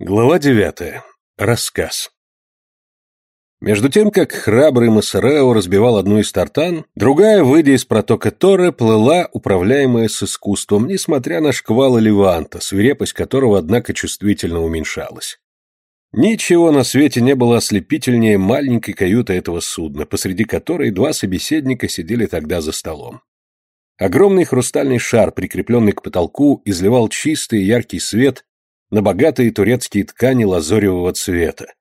Глава девятая. Рассказ. Между тем, как храбрый Массарео разбивал одну из тартан, другая, выйдя из протока Торре, плыла, управляемая с искусством, несмотря на шквалы Леванта, свирепость которого, однако, чувствительно уменьшалась. Ничего на свете не было ослепительнее маленькой каюты этого судна, посреди которой два собеседника сидели тогда за столом. Огромный хрустальный шар, прикрепленный к потолку, изливал чистый яркий свет на богатые турецкие ткани лазоревого цвета,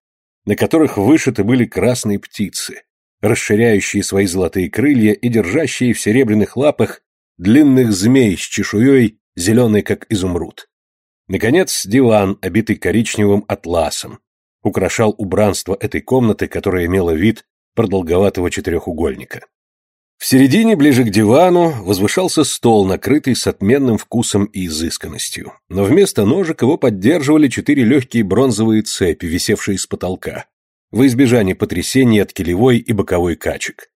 на которых вышиты были красные птицы, расширяющие свои золотые крылья и держащие в серебряных лапах длинных змей с чешуей, зеленой как изумруд. Наконец, диван, обитый коричневым атласом, украшал убранство этой комнаты, которая имела вид продолговатого четырехугольника. В середине, ближе к дивану, возвышался стол, накрытый с отменным вкусом и изысканностью. Но вместо ножек его поддерживали четыре легкие бронзовые цепи, висевшие с потолка, во избежание потрясений от килевой и боковой качек.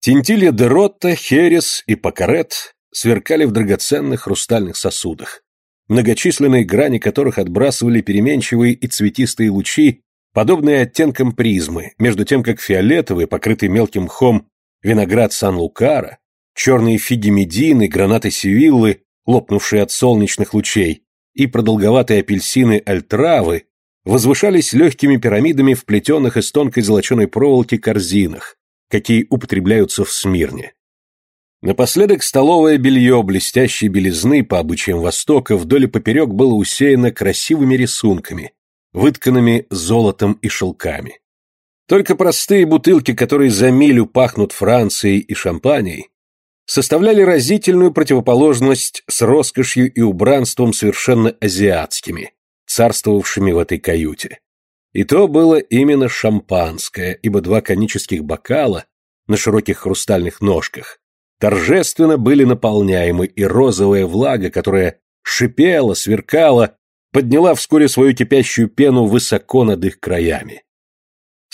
Тинтилья де Ротта, Херес и Пакарет сверкали в драгоценных хрустальных сосудах, многочисленные грани которых отбрасывали переменчивые и цветистые лучи, подобные оттенкам призмы, между тем как фиолетовый, покрытый мелким мхом виноград Сан-Лукара, черные фиги Медины, гранаты Севиллы, лопнувшие от солнечных лучей, и продолговатые апельсины Альтравы возвышались легкими пирамидами в плетеных из тонкой золоченой проволоки корзинах, какие употребляются в Смирне. Напоследок столовое белье блестящей белизны по обычаям Востока вдоль и поперек было усеяно красивыми рисунками, вытканными золотом и шелками. Только простые бутылки, которые за милю пахнут Францией и шампаней, составляли разительную противоположность с роскошью и убранством совершенно азиатскими, царствовавшими в этой каюте. И то было именно шампанское, ибо два конических бокала на широких хрустальных ножках торжественно были наполняемы, и розовая влага, которая шипела, сверкала, подняла вскоре свою кипящую пену высоко над их краями.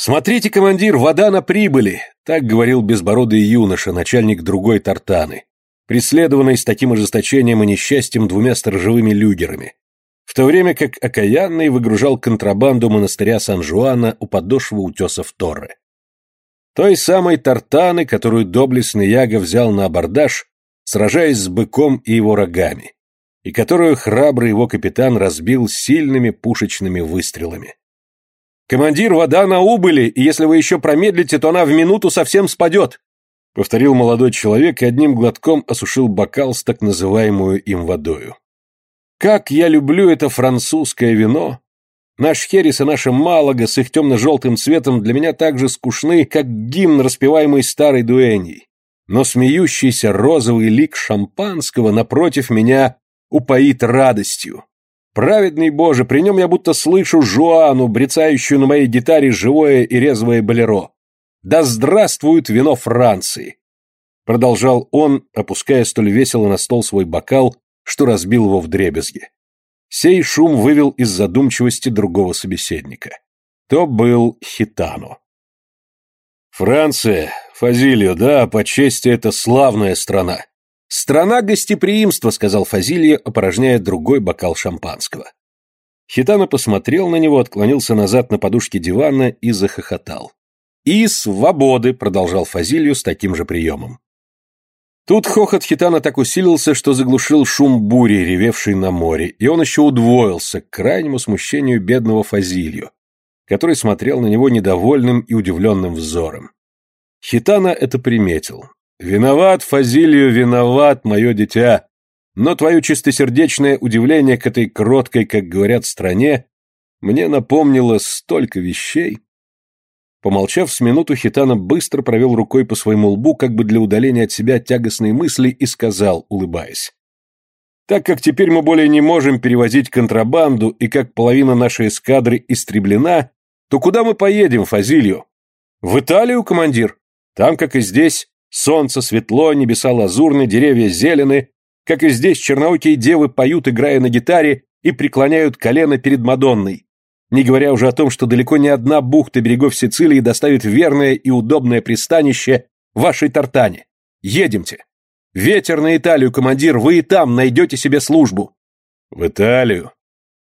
«Смотрите, командир, вода на прибыли!» — так говорил безбородый юноша, начальник другой тартаны, преследованный с таким ожесточением и несчастьем двумя сторожевыми люгерами, в то время как окаянный выгружал контрабанду монастыря Сан-Жуана у подошвы утесов Торре. Той самой тартаны, которую доблестный Яго взял на абордаж, сражаясь с быком и его рогами, и которую храбрый его капитан разбил сильными пушечными выстрелами. «Командир, вода на убыли, и если вы еще промедлите, то она в минуту совсем спадет», — повторил молодой человек и одним глотком осушил бокал с так называемую им водою. «Как я люблю это французское вино! Наш Херес и наша Малага с их темно-желтым цветом для меня так же скучны, как гимн, распеваемый старой дуэней. Но смеющийся розовый лик шампанского напротив меня упоит радостью. Праведный Боже, при нем я будто слышу Жуану, брецающую на моей гитаре живое и резвое болеро. Да здравствует вино Франции! Продолжал он, опуская столь весело на стол свой бокал, что разбил его в дребезги. Сей шум вывел из задумчивости другого собеседника. То был Хитано. «Франция, Фазилио, да, по чести это славная страна. «Страна гостеприимства», — сказал Фазилья, опорожняя другой бокал шампанского. Хитано посмотрел на него, отклонился назад на подушке дивана и захохотал. «И свободы», — продолжал Фазилью с таким же приемом. Тут хохот Хитана так усилился, что заглушил шум бури, ревевшей на море, и он еще удвоился к крайнему смущению бедного Фазилью, который смотрел на него недовольным и удивленным взором. Хитана это приметил, «Виноват, Фазилию, виноват, мое дитя, но твое чистосердечное удивление к этой кроткой, как говорят, стране мне напомнило столько вещей». Помолчав с минуту, Хитана быстро провел рукой по своему лбу, как бы для удаления от себя тягостной мысли, и сказал, улыбаясь. «Так как теперь мы более не можем перевозить контрабанду, и как половина нашей эскадры истреблена, то куда мы поедем, Фазилью? В Италию, командир? Там, как и здесь, Солнце светло, небеса лазурны, деревья зелены, как и здесь черноокие девы поют, играя на гитаре, и преклоняют колено перед Мадонной. Не говоря уже о том, что далеко не одна бухта берегов Сицилии доставит верное и удобное пристанище вашей Тартане. Едемте. Ветер на Италию, командир, вы и там найдете себе службу. В Италию?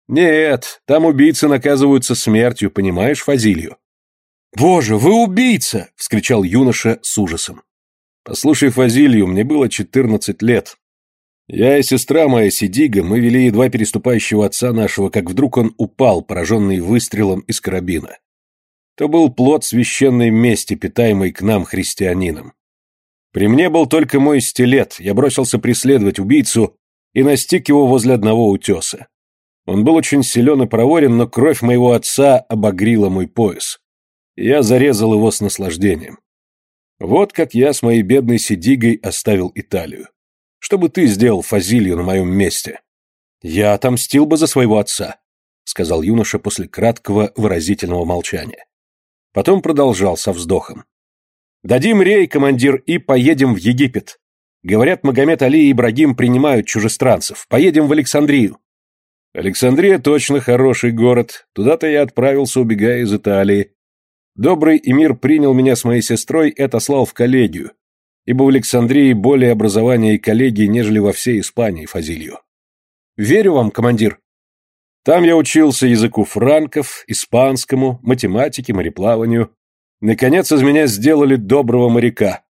Нет, там убийцы наказываются смертью, понимаешь, Фазилью? Боже, вы убийца! вскричал юноша с ужасом. Послушай, Фазилью, мне было четырнадцать лет. Я и сестра моя Сидига, мы вели едва переступающего отца нашего, как вдруг он упал, пораженный выстрелом из карабина. То был плод священной мести, питаемый к нам, христианинам. При мне был только мой стилет, я бросился преследовать убийцу и настиг его возле одного утеса. Он был очень силен и проворен, но кровь моего отца обогрила мой пояс. Я зарезал его с наслаждением. Вот как я с моей бедной Сидигой оставил Италию. Что бы ты сделал, Фазилью, на моем месте? Я отомстил бы за своего отца, сказал юноша после краткого выразительного молчания. Потом продолжал со вздохом. Дадим рей, командир, и поедем в Египет. Говорят, Магомед Али и Ибрагим принимают чужестранцев. Поедем в Александрию. Александрия точно хороший город. Туда-то я отправился, убегая из Италии. Добрый эмир принял меня с моей сестрой и отослал в коллегию, ибо в Александрии более образования и коллегии, нежели во всей Испании, Фазилью. Верю вам, командир. Там я учился языку франков, испанскому, математике, мореплаванию. Наконец из меня сделали доброго моряка.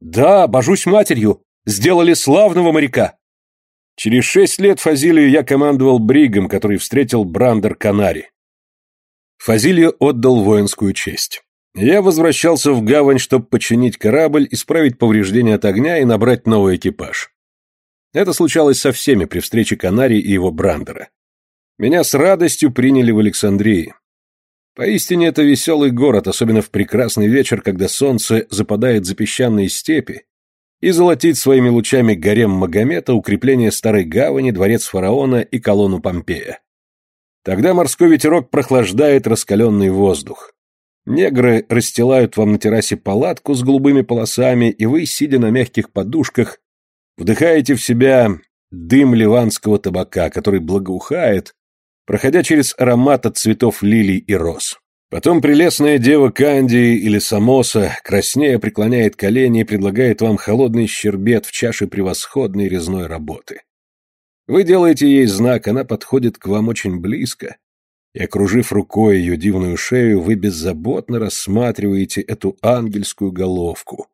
Да, божусь матерью, сделали славного моряка. Через шесть лет Фазилию я командовал бригом, который встретил Брандер Канари. Фазилию отдал воинскую честь. Я возвращался в гавань, чтобы починить корабль, исправить повреждения от огня и набрать новый экипаж. Это случалось со всеми при встрече Канари и его Брандера. Меня с радостью приняли в Александрии. Поистине это веселый город, особенно в прекрасный вечер, когда солнце западает за песчаные степи, и золотит своими лучами гарем Магомета, укрепление старой гавани, дворец фараона и колонну Помпея. Тогда морской ветерок прохлаждает раскаленный воздух. Негры расстилают вам на террасе палатку с голубыми полосами, и вы, сидя на мягких подушках, вдыхаете в себя дым ливанского табака, который благоухает, проходя через аромат от цветов лилий и роз. Потом прелестная дева Кандии или Самоса, краснея, преклоняет колени и предлагает вам холодный щербет в чаше превосходной резной работы. Вы делаете ей знак, она подходит к вам очень близко, и, окружив рукой ее дивную шею, вы беззаботно рассматриваете эту ангельскую головку,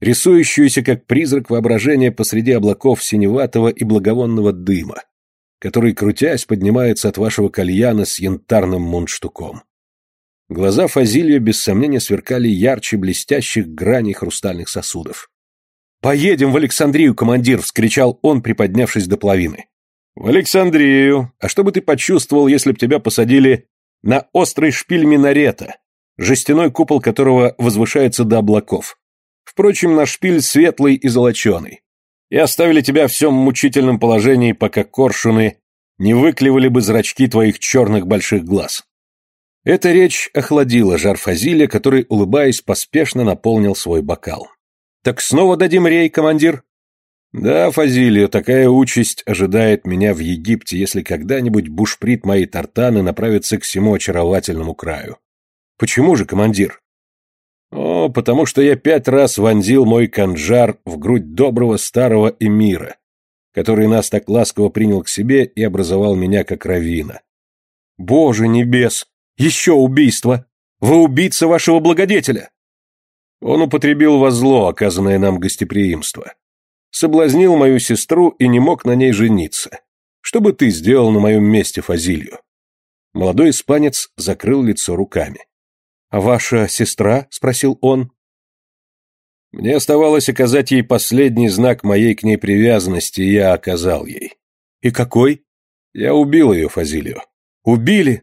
рисующуюся как призрак воображения посреди облаков синеватого и благовонного дыма, который, крутясь, поднимается от вашего кальяна с янтарным мундштуком. Глаза Фазилия без сомнения сверкали ярче блестящих граней хрустальных сосудов. «Поедем в Александрию, командир!» — вскричал он, приподнявшись до половины. «В Александрию! А что бы ты почувствовал, если б тебя посадили на острый шпиль минарета, жестяной купол которого возвышается до облаков? Впрочем, на шпиль светлый и золоченый. И оставили тебя в всем мучительном положении, пока коршуны не выклевали бы зрачки твоих черных больших глаз. Эта речь охладила жар Фазиля, который, улыбаясь, поспешно наполнил свой бокал. «Так снова дадим рей, командир?» «Да, Фазилию, такая участь ожидает меня в Египте, если когда-нибудь бушприт моей тартаны направится к всему очаровательному краю». «Почему же, командир?» «О, потому что я пять раз вонзил мой канджар в грудь доброго старого эмира, который нас так ласково принял к себе и образовал меня как равина». «Боже небес! Еще убийство! Вы убийца вашего благодетеля!» Он употребил во зло, оказанное нам гостеприимство. Соблазнил мою сестру и не мог на ней жениться. Что бы ты сделал на моем месте, Фазилью? Молодой испанец закрыл лицо руками. «А ваша сестра?» — спросил он. Мне оставалось оказать ей последний знак моей к ней привязанности, и я оказал ей. «И какой?» «Я убил ее, Фазилью». «Убили?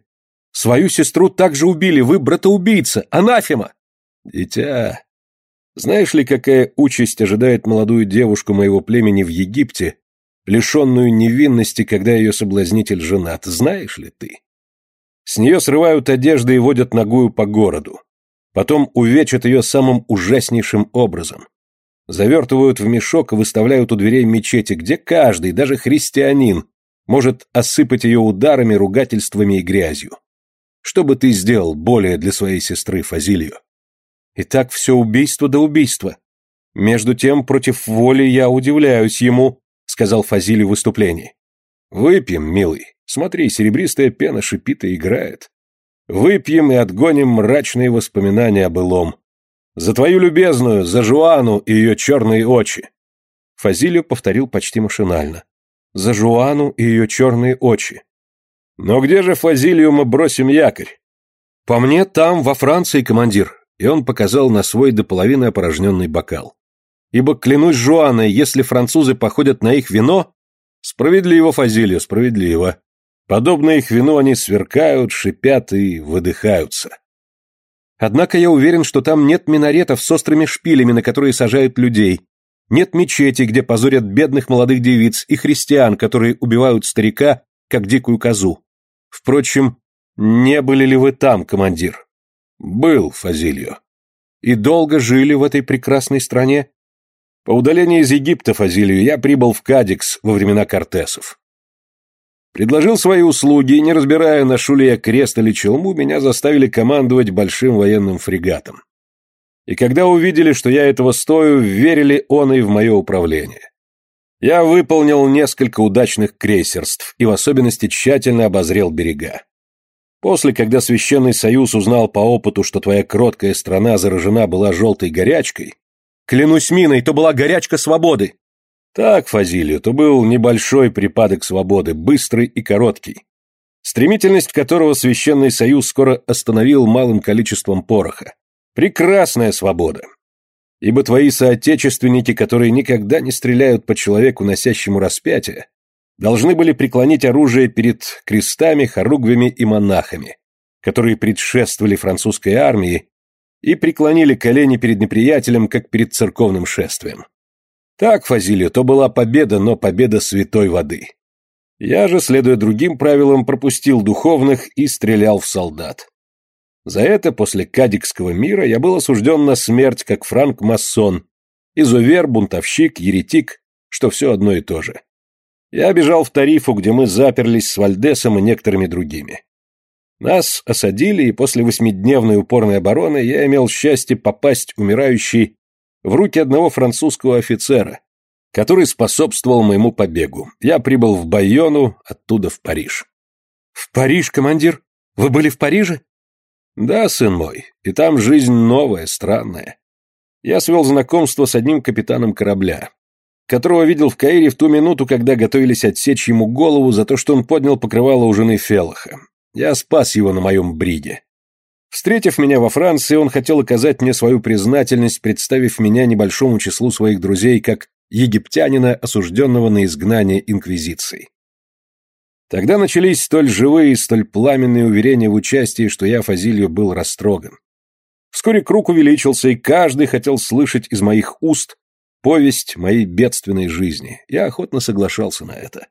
Свою сестру также убили, вы братоубийца, анафема!» «Дитя, знаешь ли, какая участь ожидает молодую девушку моего племени в Египте, лишенную невинности, когда ее соблазнитель женат, знаешь ли ты? С нее срывают одежды и водят ногую по городу. Потом увечат ее самым ужаснейшим образом. Завертывают в мешок и выставляют у дверей мечети, где каждый, даже христианин, может осыпать ее ударами, ругательствами и грязью. Что бы ты сделал более для своей сестры Фазилью? И так все убийство до убийства. Между тем, против воли я удивляюсь ему, сказал Фазилий в выступлении. Выпьем, милый. Смотри, серебристая пена шипит и играет. Выпьем и отгоним мрачные воспоминания о былом. За твою любезную, за Жуану и ее черные очи. Фазилио повторил почти машинально. За Жуану и ее черные очи. Но где же Фазилию мы бросим якорь? По мне, там, во Франции, командир. И он показал на свой до половины опорожненный бокал. Ибо, клянусь Жуаной, если французы походят на их вино... Справедливо, Фазилио, справедливо. Подобно их вину они сверкают, шипят и выдыхаются. Однако я уверен, что там нет минаретов с острыми шпилями, на которые сажают людей. Нет мечети, где позорят бедных молодых девиц и христиан, которые убивают старика, как дикую козу. Впрочем, не были ли вы там, командир? Был, Фазильо. И долго жили в этой прекрасной стране? По удалении из Египта, Фазилию, я прибыл в Кадикс во времена Кортесов. Предложил свои услуги, и, не разбирая, ношу ли я крест или челму, меня заставили командовать большим военным фрегатом. И когда увидели, что я этого стою, верили он и в мое управление. Я выполнил несколько удачных крейсерств и в особенности тщательно обозрел берега. После, когда Священный Союз узнал по опыту, что твоя кроткая страна заражена была желтой горячкой, клянусь миной, то была горячка свободы, так, Фазилию, то был небольшой припадок свободы, быстрый и короткий, стремительность которого Священный Союз скоро остановил малым количеством пороха. Прекрасная свобода. Ибо твои соотечественники, которые никогда не стреляют по человеку, носящему распятие, должны были преклонить оружие перед крестами, хоругвями и монахами, которые предшествовали французской армии и преклонили колени перед неприятелем, как перед церковным шествием. Так, Фазилию, то была победа, но победа святой воды. Я же, следуя другим правилам, пропустил духовных и стрелял в солдат. За это после Кадикского мира я был осужден на смерть, как франк-масон, изувер, бунтовщик, еретик, что все одно и то же. Я бежал в Тарифу, где мы заперлись с Вальдесом и некоторыми другими. Нас осадили, и после восьмидневной упорной обороны я имел счастье попасть умирающий в руки одного французского офицера, который способствовал моему побегу. Я прибыл в Байону, оттуда в Париж. В Париж, командир? Вы были в Париже? Да, сын мой, и там жизнь новая, странная. Я свел знакомство с одним капитаном корабля, которого видел в Каире в ту минуту, когда готовились отсечь ему голову за то, что он поднял покрывало у жены Фелаха. Я спас его на моем бриде. Встретив меня во Франции, он хотел оказать мне свою признательность, представив меня небольшому числу своих друзей как египтянина, осужденного на изгнание инквизицией. Тогда начались столь живые и столь пламенные уверения в участии, что я, Фазилью, был растроган. Вскоре круг увеличился, и каждый хотел слышать из моих уст повесть моей бедственной жизни. Я охотно соглашался на это.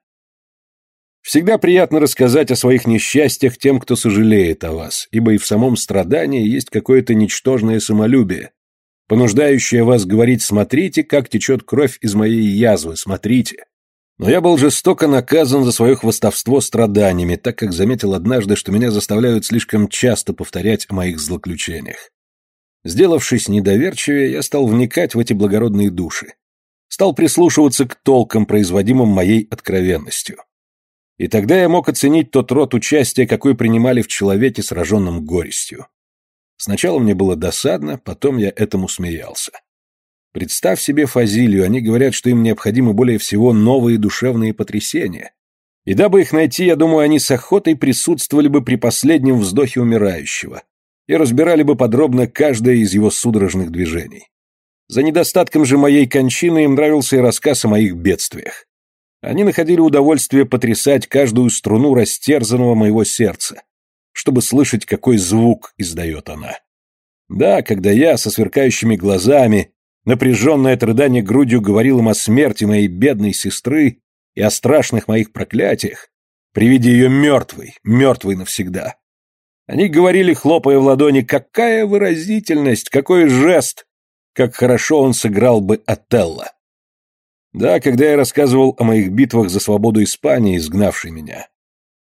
Всегда приятно рассказать о своих несчастьях тем, кто сожалеет о вас, ибо и в самом страдании есть какое-то ничтожное самолюбие, понуждающее вас говорить «смотрите, как течет кровь из моей язвы, смотрите». Но я был жестоко наказан за свое хвостовство страданиями, так как заметил однажды, что меня заставляют слишком часто повторять о моих злоключениях. Сделавшись недоверчивее, я стал вникать в эти благородные души. Стал прислушиваться к толкам, производимым моей откровенностью. И тогда я мог оценить тот род участия, какой принимали в человеке, сраженном горестью. Сначала мне было досадно, потом я этому смеялся. Представь себе Фазилию, они говорят, что им необходимы более всего новые душевные потрясения. И дабы их найти, я думаю, они с охотой присутствовали бы при последнем вздохе умирающего и разбирали бы подробно каждое из его судорожных движений. За недостатком же моей кончины им нравился и рассказ о моих бедствиях. Они находили удовольствие потрясать каждую струну растерзанного моего сердца, чтобы слышать, какой звук издает она. Да, когда я со сверкающими глазами, напряженное от рыдания грудью говорил им о смерти моей бедной сестры и о страшных моих проклятиях, при виде ее мертвой, мертвой навсегда. Они говорили, хлопая в ладони, какая выразительность, какой жест, как хорошо он сыграл бы Отелло. Да, когда я рассказывал о моих битвах за свободу Испании, изгнавшей меня.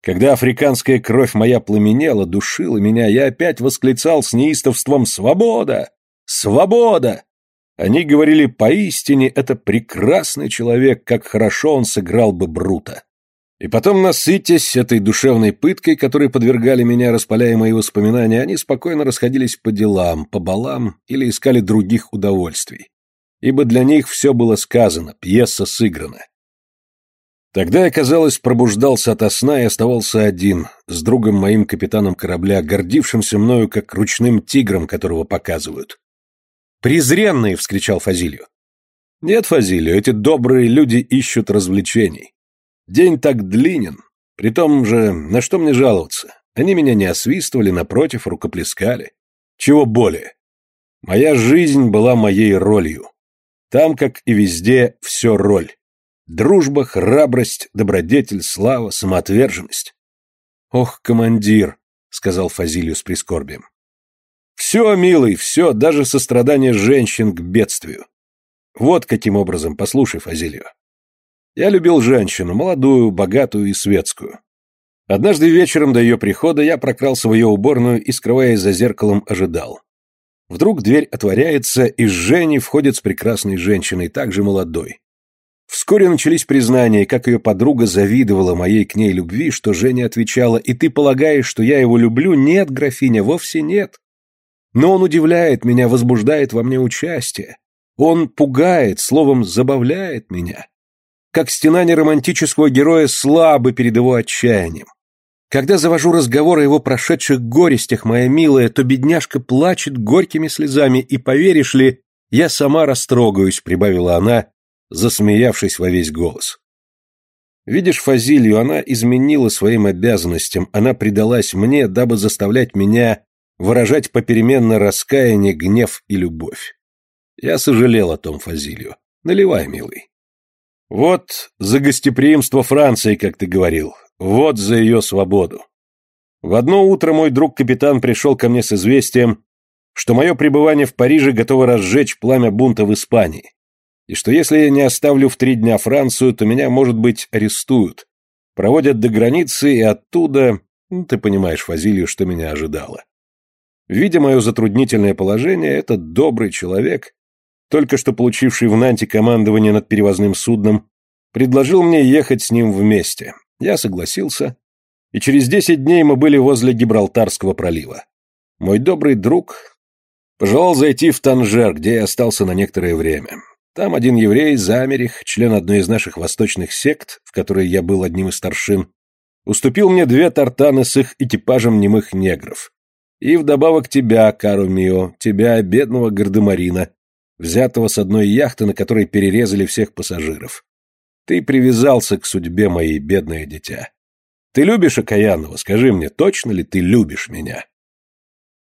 Когда африканская кровь моя пламенела, душила меня, я опять восклицал с неистовством «Свобода! Свобода!» Они говорили, поистине, это прекрасный человек, как хорошо он сыграл бы Брута. И потом, насытясь этой душевной пыткой, которой подвергали меня, распаляя мои воспоминания, они спокойно расходились по делам, по балам или искали других удовольствий. Ибо для них все было сказано, пьеса сыграна. Тогда я, казалось, пробуждался ото сна и оставался один, с другом моим капитаном корабля, гордившимся мною как ручным тигром, которого показывают. «Презренные!» — вскричал Фазилью. «Нет, Фазилью, эти добрые люди ищут развлечений. День так длинен. При том же, на что мне жаловаться? Они меня не освистывали, напротив, рукоплескали. Чего более? Моя жизнь была моей ролью. Там, как и везде, все роль. Дружба, храбрость, добродетель, слава, самоотверженность. «Ох, командир», — сказал Фазилию с прискорбием. «Все, милый, все, даже сострадание женщин к бедствию. Вот каким образом, послушай, Фазилию. Я любил женщину, молодую, богатую и светскую. Однажды вечером до ее прихода я прокрался в ее уборную и, скрываясь за зеркалом, ожидал. Вдруг дверь отворяется, и Женя входит с прекрасной женщиной, также молодой. Вскоре начались признания, как ее подруга завидовала моей к ней любви, что Женя отвечала, «И ты полагаешь, что я его люблю? Нет, графиня, вовсе нет. Но он удивляет меня, возбуждает во мне участие. Он пугает, словом, забавляет меня как стенание романтического героя слабы перед его отчаянием. Когда завожу разговор о его прошедших горестях, моя милая, то бедняжка плачет горькими слезами, и, поверишь ли, я сама растрогаюсь, прибавила она, засмеявшись во весь голос. Видишь, Фазилью, она изменила своим обязанностям, она предалась мне, дабы заставлять меня выражать попеременно раскаяние, гнев и любовь. Я сожалел о том, Фазилью. Наливай, милый. Вот за гостеприимство Франции, как ты говорил. Вот за ее свободу. В одно утро мой друг-капитан пришел ко мне с известием, что мое пребывание в Париже готово разжечь пламя бунта в Испании, и что если я не оставлю в три дня Францию, то меня, может быть, арестуют, проводят до границы и оттуда... Ну, ты понимаешь, Фазилию, что меня ожидало. Видя мое затруднительное положение, этот добрый человек только что получивший в Нанте командование над перевозным судном, предложил мне ехать с ним вместе. Я согласился, и через десять дней мы были возле Гибралтарского пролива. Мой добрый друг пожелал зайти в Танжер, где я остался на некоторое время. Там один еврей, Замерих, член одной из наших восточных сект, в которой я был одним из старшин, уступил мне две тартаны с их экипажем немых негров. И вдобавок тебя, Кару Мио, тебя, бедного гардемарина, взятого с одной яхты, на которой перерезали всех пассажиров. Ты привязался к судьбе моей, бедное дитя. Ты любишь Окаянного, скажи мне, точно ли ты любишь меня?»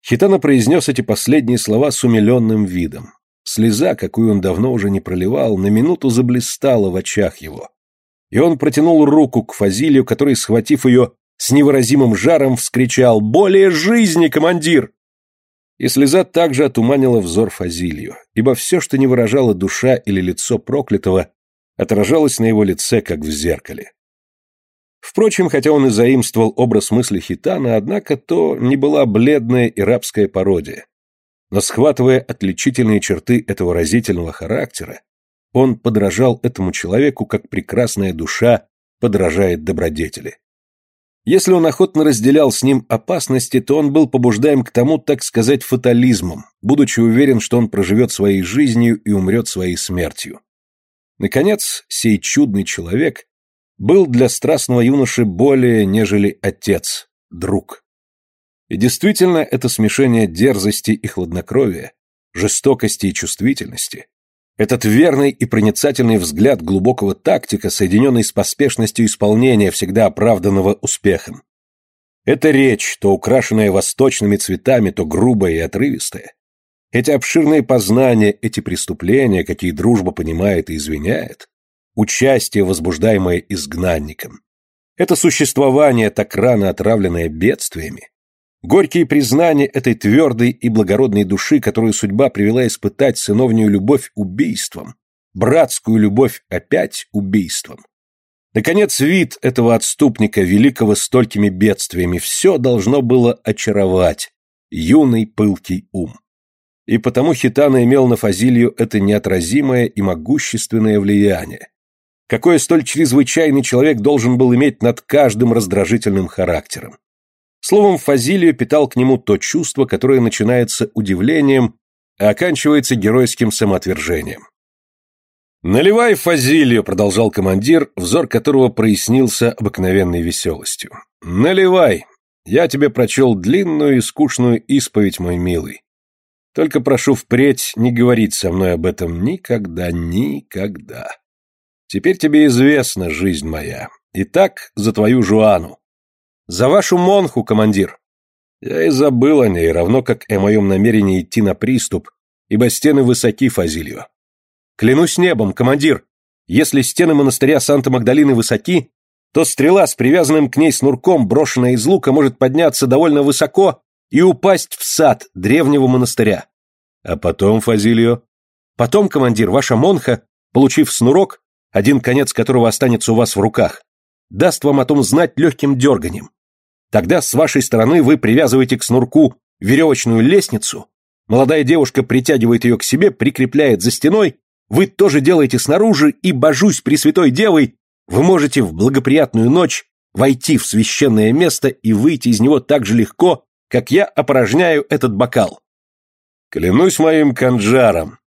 Хитана произнес эти последние слова с умиленным видом. Слеза, какую он давно уже не проливал, на минуту заблистала в очах его. И он протянул руку к Фазилию, который, схватив ее с невыразимым жаром, вскричал «Более жизни, командир!» И слеза также отуманила взор Фазилью, ибо все, что не выражало душа или лицо проклятого, отражалось на его лице, как в зеркале. Впрочем, хотя он и заимствовал образ мысли Хитана, однако то не была бледная и рабская пародия. Но схватывая отличительные черты этого разительного характера, он подражал этому человеку, как прекрасная душа подражает добродетели. Если он охотно разделял с ним опасности, то он был побуждаем к тому, так сказать, фатализмом, будучи уверен, что он проживет своей жизнью и умрет своей смертью. Наконец, сей чудный человек был для страстного юноши более, нежели отец, друг. И действительно, это смешение дерзости и хладнокровия, жестокости и чувствительности, этот верный и проницательный взгляд глубокого тактика, соединенный с поспешностью исполнения, всегда оправданного успехом. Эта речь, то украшенная восточными цветами, то грубая и отрывистая. Эти обширные познания, эти преступления, какие дружба понимает и извиняет. Участие, возбуждаемое изгнанником. Это существование, так рано отравленное бедствиями. Горькие признания этой твердой и благородной души, которую судьба привела испытать сыновнюю любовь убийством, братскую любовь опять убийством. Наконец, вид этого отступника, великого столькими бедствиями, все должно было очаровать юный пылкий ум. И потому Хитана имел на Фазилью это неотразимое и могущественное влияние, какое столь чрезвычайный человек должен был иметь над каждым раздражительным характером. Словом, Фазилио питал к нему то чувство, которое начинается удивлением, а оканчивается геройским самоотвержением. «Наливай, Фазилио», — продолжал командир, взор которого прояснился обыкновенной веселостью. «Наливай. Я тебе прочел длинную и скучную исповедь, мой милый. Только прошу впредь не говорить со мной об этом никогда, никогда. Теперь тебе известна жизнь моя. Итак, за твою Жуану. За вашу Монху, командир. Я и забыл о ней, равно как о моем намерении идти на приступ, ибо стены высоки, Фазильо. Клянусь небом, командир, если стены монастыря Санта-Магдалины высоки, то стрела с привязанным к ней снурком, брошенная из лука, может подняться довольно высоко и упасть в сад древнего монастыря. А потом, Фазильо, потом, командир, ваша монха, получив снурок, один конец которого останется у вас в руках, даст вам о том знать легким дерганием. Тогда с вашей стороны вы привязываете к снурку веревочную лестницу, молодая девушка притягивает ее к себе, прикрепляет за стеной, вы тоже делаете снаружи, и, божусь Пресвятой Девой, вы можете в благоприятную ночь войти в священное место и выйти из него так же легко, как я опорожняю этот бокал. Клянусь моим канджаром,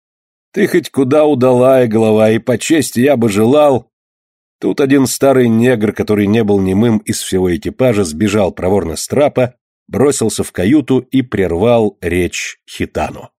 ты хоть куда удалая голова, и по чести я бы желал... Тут один старый негр, который не был немым из всего экипажа, сбежал проворно с трапа, бросился в каюту и прервал речь Хитану.